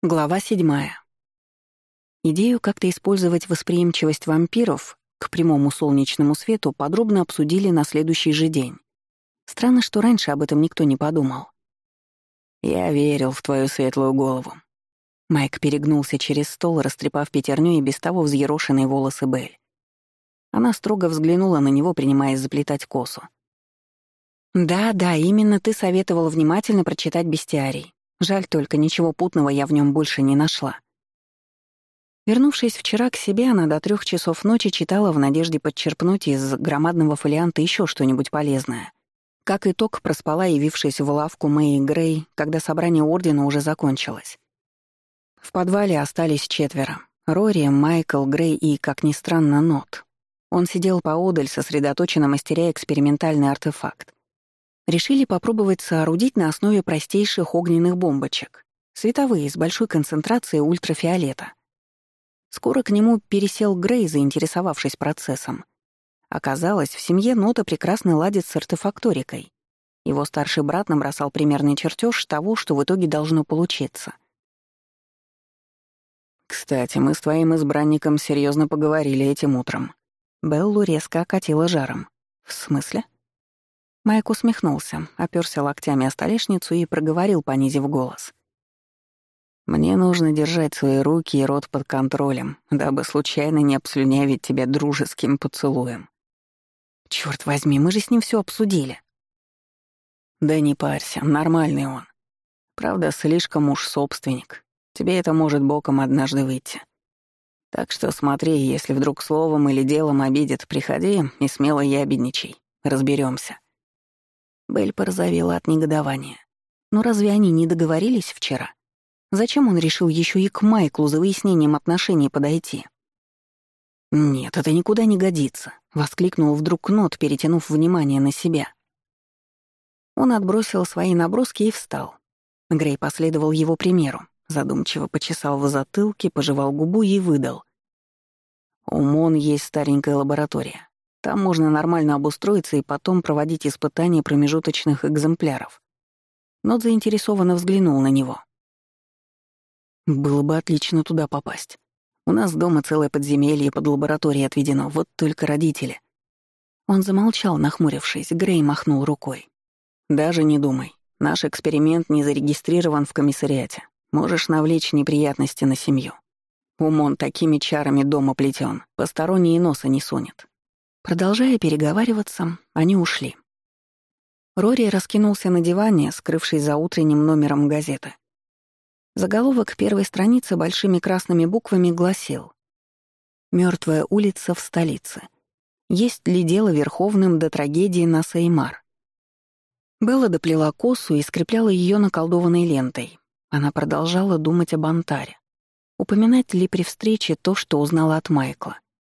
Глава седьмая. Идею как-то использовать восприимчивость вампиров к прямому солнечному свету подробно обсудили на следующий же день. Странно, что раньше об этом никто не подумал. «Я верил в твою светлую голову». Майк перегнулся через стол, растрепав пятерню и без того взъерошенные волосы Белль. Она строго взглянула на него, принимаясь заплетать косу. «Да, да, именно ты советовал внимательно прочитать бестиарий. Жаль только, ничего путного я в нем больше не нашла. Вернувшись вчера к себе, она до трех часов ночи читала в надежде подчерпнуть из громадного фолианта еще что-нибудь полезное. Как итог, проспала, явившись в лавку Мэй Грей, когда собрание Ордена уже закончилось. В подвале остались четверо. Рори, Майкл, Грей и, как ни странно, Нот. Он сидел поодаль, сосредоточенно мастеря экспериментальный артефакт решили попробовать соорудить на основе простейших огненных бомбочек, световые с большой концентрацией ультрафиолета. Скоро к нему пересел Грей, заинтересовавшись процессом. Оказалось, в семье Нота прекрасно ладит с артефакторикой. Его старший брат набросал примерный чертеж того, что в итоге должно получиться. «Кстати, мы с твоим избранником серьезно поговорили этим утром». Беллу резко окатила жаром. «В смысле?» Майк усмехнулся, оперся локтями о столешницу и проговорил, понизив голос. «Мне нужно держать свои руки и рот под контролем, дабы случайно не обслюнявить тебя дружеским поцелуем. Черт возьми, мы же с ним все обсудили». «Да не парься, нормальный он. Правда, слишком уж собственник. Тебе это может боком однажды выйти. Так что смотри, если вдруг словом или делом обидит, приходи и смело ябедничай. Разберемся. Белль порозовела от негодования. Но разве они не договорились вчера? Зачем он решил еще и к Майклу за выяснением отношений подойти? «Нет, это никуда не годится», — воскликнул вдруг Нот, перетянув внимание на себя. Он отбросил свои наброски и встал. Грей последовал его примеру, задумчиво почесал в затылке, пожевал губу и выдал. У Мон есть старенькая лаборатория. Там можно нормально обустроиться и потом проводить испытания промежуточных экземпляров. Нот заинтересованно взглянул на него. Было бы отлично туда попасть. У нас дома целое подземелье под лабораторией отведено, вот только родители. Он замолчал, нахмурившись, Грей махнул рукой. «Даже не думай. Наш эксперимент не зарегистрирован в комиссариате. Можешь навлечь неприятности на семью. Умон такими чарами дома плетен, посторонние носа не сунет. Продолжая переговариваться, они ушли. Рори раскинулся на диване, скрывшись за утренним номером газеты. Заголовок первой страницы большими красными буквами гласил «Мёртвая улица в столице. Есть ли дело верховным до трагедии на Сеймар?» Белла доплела косу и скрепляла ее наколдованной лентой. Она продолжала думать об Антаре. Упоминать ли при встрече то, что узнала от Майкла?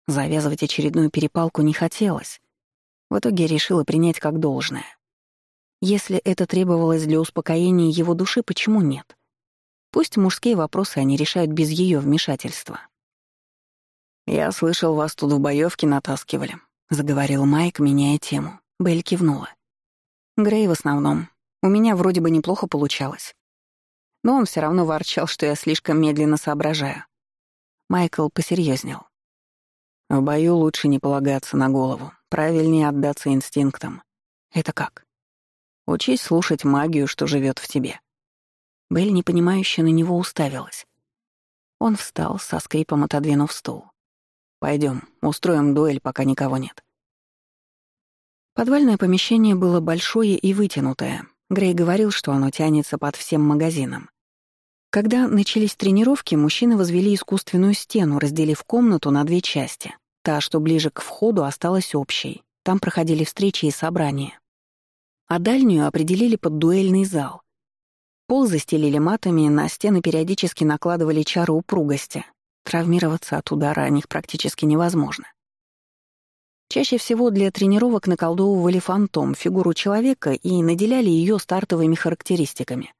Завязывать очередную перепалку не хотелось. В итоге решила принять как должное. Если это требовалось для успокоения его души, почему нет? Пусть мужские вопросы они решают без ее вмешательства. «Я слышал, вас тут в боевке натаскивали», — заговорил Майк, меняя тему. Белль кивнула. «Грей в основном. У меня вроде бы неплохо получалось. Но он все равно ворчал, что я слишком медленно соображаю. Майкл посерьезнел. В бою лучше не полагаться на голову, правильнее отдаться инстинктам. Это как? Учись слушать магию, что живет в тебе. Белль, непонимающе на него уставилась. Он встал, со скрипом отодвинув стул. Пойдем, устроим дуэль, пока никого нет. Подвальное помещение было большое и вытянутое. Грей говорил, что оно тянется под всем магазином. Когда начались тренировки, мужчины возвели искусственную стену, разделив комнату на две части. Та, что ближе к входу, осталась общей. Там проходили встречи и собрания. А дальнюю определили под дуэльный зал. Пол застелили матами, на стены периодически накладывали чары упругости. Травмироваться от удара о них практически невозможно. Чаще всего для тренировок наколдовывали фантом, фигуру человека и наделяли ее стартовыми характеристиками.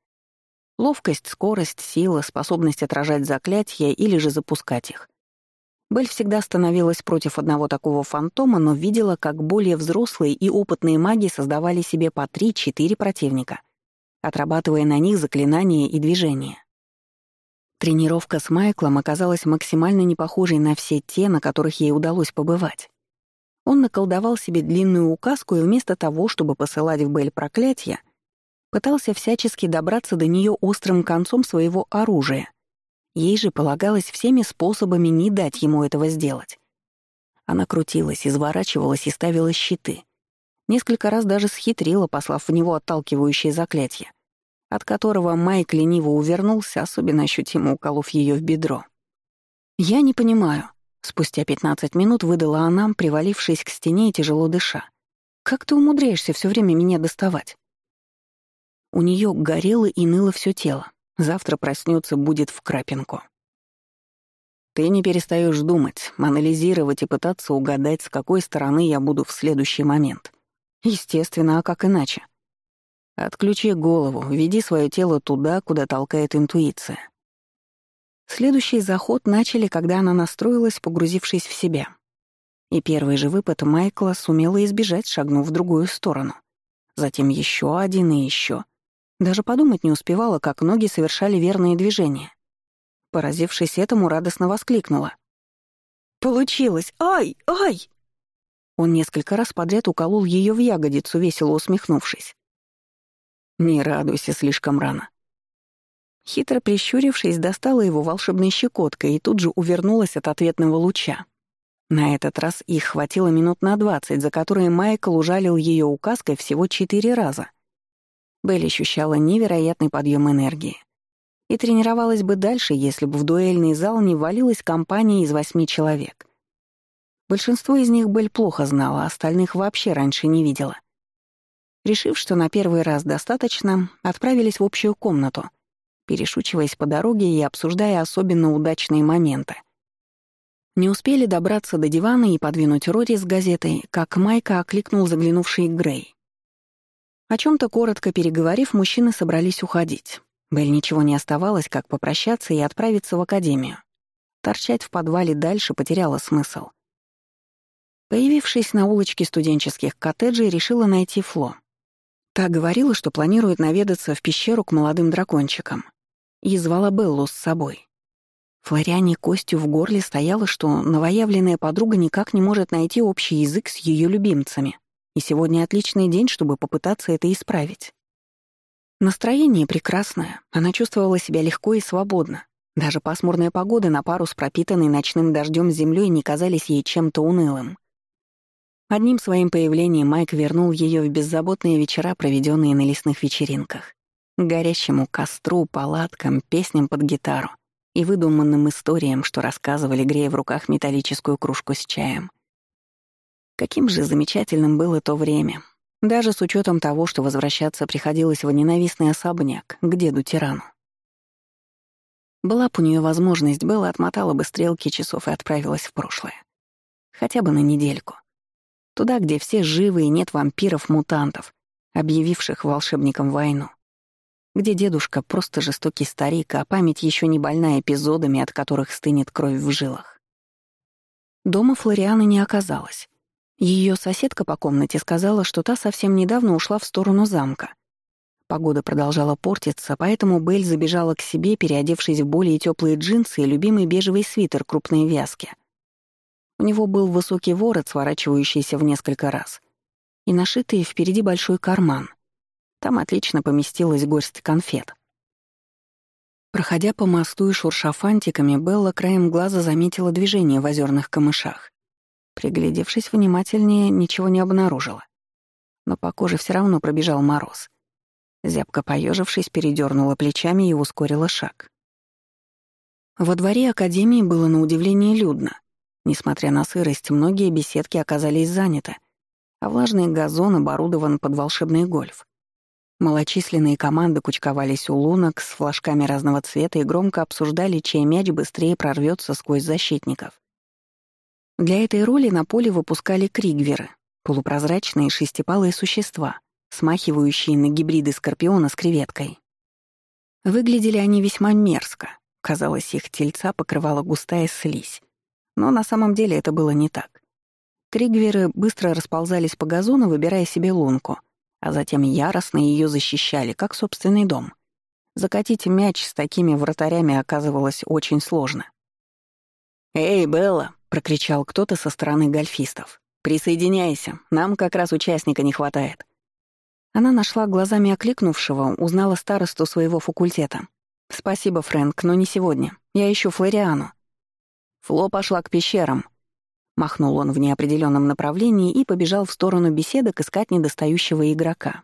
Ловкость, скорость, сила, способность отражать заклятия или же запускать их. Белль всегда становилась против одного такого фантома, но видела, как более взрослые и опытные маги создавали себе по 3-4 противника, отрабатывая на них заклинания и движения. Тренировка с Майклом оказалась максимально не похожей на все те, на которых ей удалось побывать. Он наколдовал себе длинную указку и вместо того, чтобы посылать в Бель проклятие, пытался всячески добраться до нее острым концом своего оружия. Ей же полагалось всеми способами не дать ему этого сделать. Она крутилась, изворачивалась и ставила щиты. Несколько раз даже схитрила, послав в него отталкивающее заклятие от которого Майк лениво увернулся, особенно ощутимо уколов ее в бедро. «Я не понимаю», — спустя 15 минут выдала она, привалившись к стене и тяжело дыша. «Как ты умудряешься все время меня доставать?» У нее горело и ныло все тело. Завтра проснется, будет в крапинку. Ты не перестаешь думать, анализировать и пытаться угадать, с какой стороны я буду в следующий момент. Естественно, а как иначе? Отключи голову, веди свое тело туда, куда толкает интуиция. Следующий заход начали, когда она настроилась, погрузившись в себя. И первый же выпад Майкла сумела избежать, шагнув в другую сторону. Затем еще один и еще. Даже подумать не успевала, как ноги совершали верные движения. Поразившись этому, радостно воскликнула. «Получилось! Ай! Ай!» Он несколько раз подряд уколол ее в ягодицу, весело усмехнувшись. Не радуйся слишком рано. Хитро прищурившись, достала его волшебной щекоткой и тут же увернулась от ответного луча. На этот раз их хватило минут на двадцать, за которые Майкл ужалил ее указкой всего четыре раза. Белль ощущала невероятный подъем энергии. И тренировалась бы дальше, если бы в дуэльный зал не валилась компания из восьми человек. Большинство из них Белль плохо знала, остальных вообще раньше не видела — Решив, что на первый раз достаточно, отправились в общую комнату, перешучиваясь по дороге и обсуждая особенно удачные моменты. Не успели добраться до дивана и подвинуть Рори с газетой, как Майка окликнул заглянувший Грей. О чем то коротко переговорив, мужчины собрались уходить. Белль ничего не оставалось, как попрощаться и отправиться в академию. Торчать в подвале дальше потеряло смысл. Появившись на улочке студенческих коттеджей, решила найти Фло. Та говорила, что планирует наведаться в пещеру к молодым дракончикам. И звала Беллу с собой. Флориане костью в горле стояла, что новоявленная подруга никак не может найти общий язык с ее любимцами. И сегодня отличный день, чтобы попытаться это исправить. Настроение прекрасное, она чувствовала себя легко и свободно. Даже пасмурная погода на пару с пропитанной ночным дождем землей не казались ей чем-то унылым. Одним своим появлением Майк вернул ее в беззаботные вечера, проведенные на лесных вечеринках. К горящему костру, палаткам, песням под гитару и выдуманным историям, что рассказывали, грея в руках металлическую кружку с чаем. Каким же замечательным было то время, даже с учетом того, что возвращаться приходилось в ненавистный особняк к деду-тирану. Была б у нее возможность, Белла отмотала бы стрелки часов и отправилась в прошлое. Хотя бы на недельку. Туда, где все живы и нет вампиров-мутантов, объявивших волшебникам войну. Где дедушка просто жестокий старик, а память еще не больна эпизодами, от которых стынет кровь в жилах. Дома Флорианы не оказалось. Ее соседка по комнате сказала, что та совсем недавно ушла в сторону замка. Погода продолжала портиться, поэтому Белль забежала к себе, переодевшись в более теплые джинсы и любимый бежевый свитер крупной вязки — у него был высокий ворот, сворачивающийся в несколько раз, и нашитый впереди большой карман. Там отлично поместилась горсть конфет. Проходя по мосту и шурша фантиками, Белла краем глаза заметила движение в озерных камышах. Приглядевшись внимательнее, ничего не обнаружила. Но по коже все равно пробежал мороз. Зябко поежившись, передернула плечами и ускорила шаг. Во дворе Академии было на удивление людно. Несмотря на сырость, многие беседки оказались заняты, а влажный газон оборудован под волшебный гольф. Малочисленные команды кучковались у лунок с флажками разного цвета и громко обсуждали, чей мяч быстрее прорвется сквозь защитников. Для этой роли на поле выпускали кригверы, полупрозрачные шестипалые существа, смахивающие на гибриды скорпиона с креветкой. Выглядели они весьма мерзко. Казалось, их тельца покрывала густая слизь. Но на самом деле это было не так. Кригверы быстро расползались по газону, выбирая себе лунку, а затем яростно ее защищали, как собственный дом. Закатить мяч с такими вратарями оказывалось очень сложно. «Эй, Белла!» — прокричал кто-то со стороны гольфистов. «Присоединяйся, нам как раз участника не хватает». Она нашла глазами окликнувшего, узнала старосту своего факультета. «Спасибо, Фрэнк, но не сегодня. Я ищу Флориану». Фло пошла к пещерам. Махнул он в неопределенном направлении и побежал в сторону беседок искать недостающего игрока.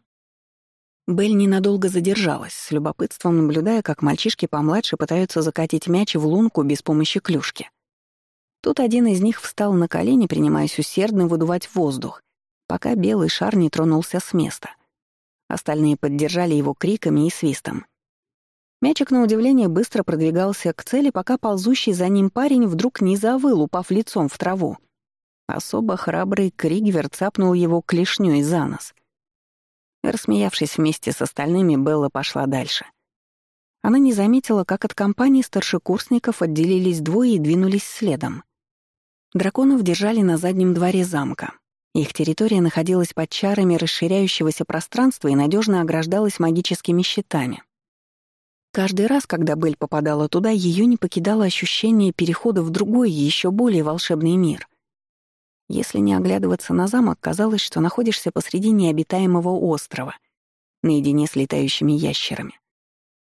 Белль ненадолго задержалась, с любопытством наблюдая, как мальчишки помладше пытаются закатить мяч в лунку без помощи клюшки. Тут один из них встал на колени, принимаясь усердно выдувать воздух, пока белый шар не тронулся с места. Остальные поддержали его криками и свистом. Мячик, на удивление, быстро продвигался к цели, пока ползущий за ним парень вдруг не завыл, упав лицом в траву. Особо храбрый Кригвер цапнул его клешнёй за нос — Рассмеявшись вместе с остальными, Белла пошла дальше. Она не заметила, как от компании старшекурсников отделились двое и двинулись следом. Драконов держали на заднем дворе замка. Их территория находилась под чарами расширяющегося пространства и надежно ограждалась магическими щитами. Каждый раз, когда Белль попадала туда, ее не покидало ощущение перехода в другой, еще более волшебный мир — если не оглядываться на замок, казалось, что находишься посреди необитаемого острова, наедине с летающими ящерами.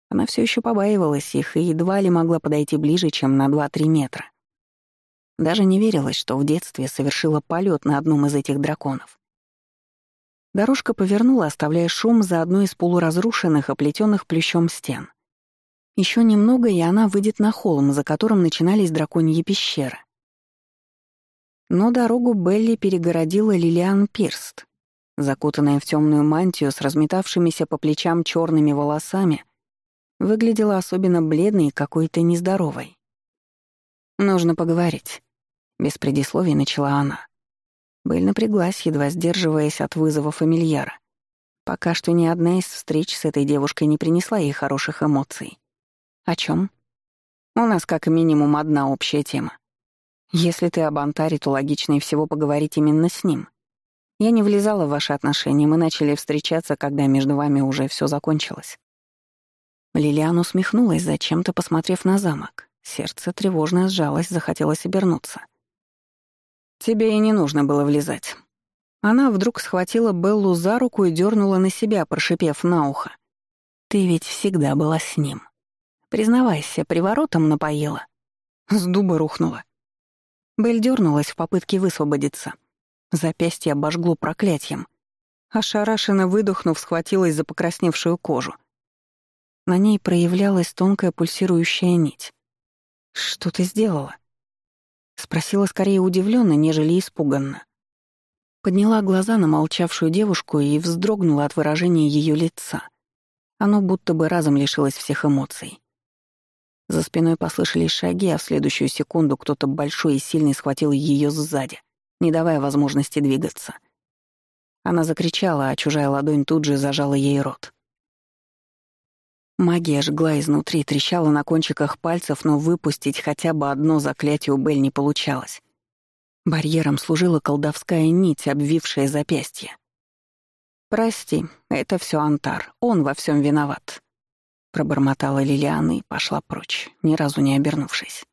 Она все еще побаивалась их и едва ли могла подойти ближе, чем на 2-3 метра. Даже не верилось, что в детстве совершила полет на одном из этих драконов. Дорожка повернула, оставляя шум за одной из полуразрушенных, оплетенных плющом стен. Еще немного, и она выйдет на холм, за которым начинались драконьи пещеры. Но дорогу Белли перегородила Лилиан Пирст. Закутанная в темную мантию с разметавшимися по плечам черными волосами, выглядела особенно бледной и какой-то нездоровой. «Нужно поговорить», — без предисловий начала она. Белль напряглась, едва сдерживаясь от вызова фамильяра. Пока что ни одна из встреч с этой девушкой не принесла ей хороших эмоций. О чем? У нас как минимум одна общая тема. Если ты об Антаре, то логичнее всего поговорить именно с ним. Я не влезала в ваши отношения, мы начали встречаться, когда между вами уже все закончилось». Лилиан усмехнулась, зачем-то посмотрев на замок. Сердце тревожно сжалось, захотелось обернуться. «Тебе и не нужно было влезать». Она вдруг схватила Беллу за руку и дернула на себя, прошипев на ухо. «Ты ведь всегда была с ним. Признавайся, приворотом напоила». С дуба рухнула. Белль дернулась в попытке высвободиться. Запястье обожгло проклятием. Ошарашенно выдохнув, схватилась за покрасневшую кожу. На ней проявлялась тонкая пульсирующая нить. «Что ты сделала?» Спросила скорее удивленно, нежели испуганно. Подняла глаза на молчавшую девушку и вздрогнула от выражения ее лица. Оно будто бы разом лишилось всех эмоций. За спиной послышались шаги, а в следующую секунду кто-то большой и сильный схватил ее сзади, не давая возможности двигаться. Она закричала, а чужая ладонь тут же зажала ей рот. Магия жгла изнутри, трещала на кончиках пальцев, но выпустить хотя бы одно заклятие у Бель не получалось. Барьером служила колдовская нить, обвившая запястье. «Прости, это все Антар, он во всем виноват», Пробормотала Лилиана и пошла прочь, ни разу не обернувшись.